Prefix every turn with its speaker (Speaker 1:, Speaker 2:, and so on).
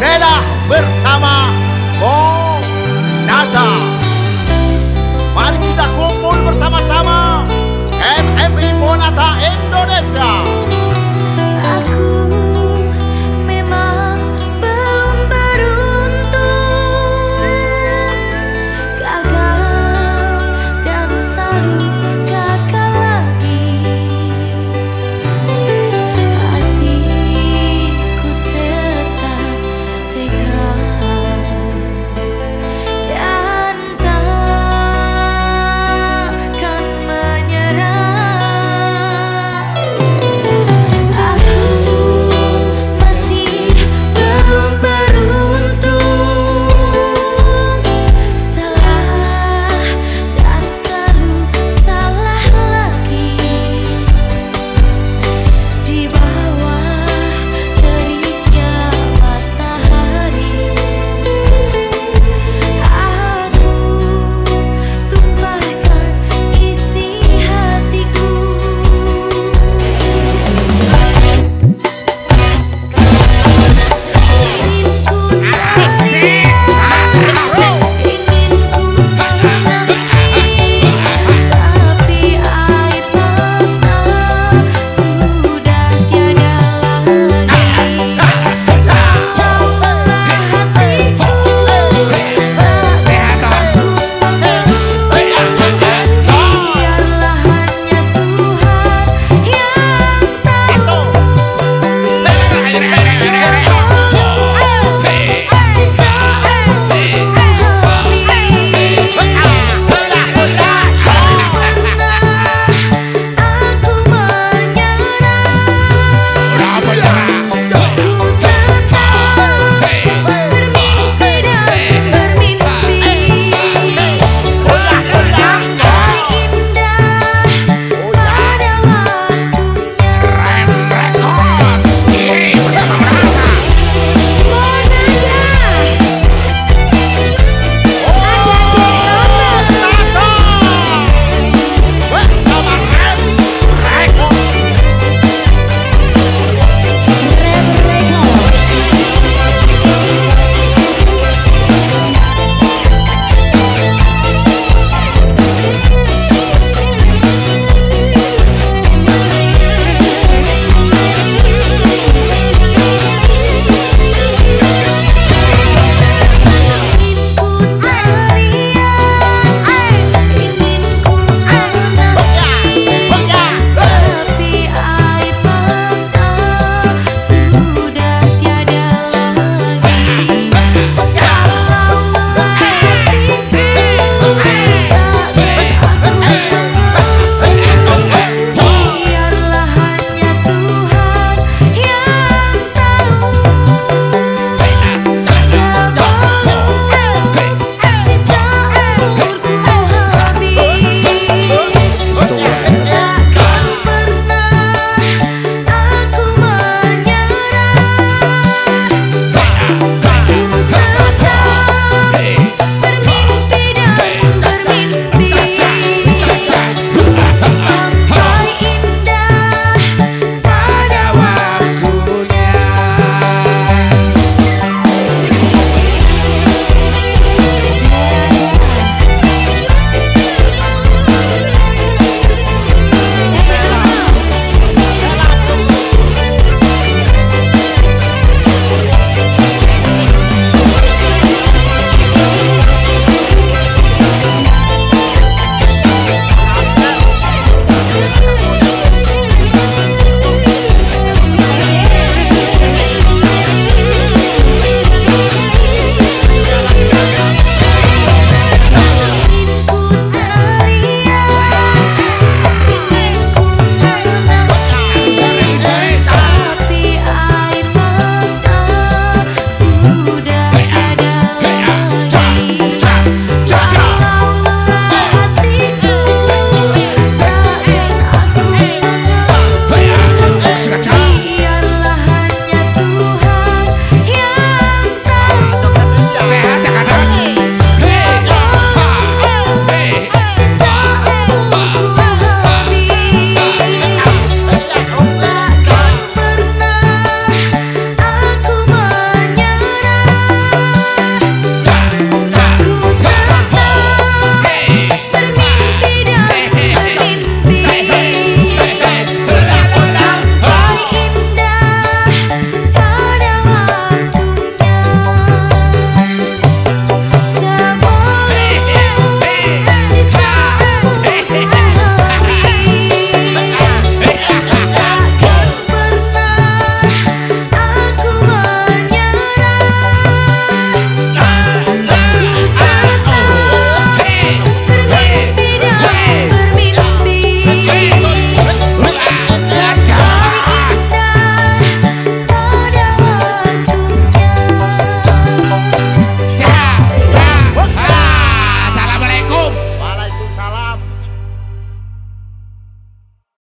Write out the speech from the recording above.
Speaker 1: Bella bersama Oh Mari kita kumpul bersama-sama MMI Monata Indonesia.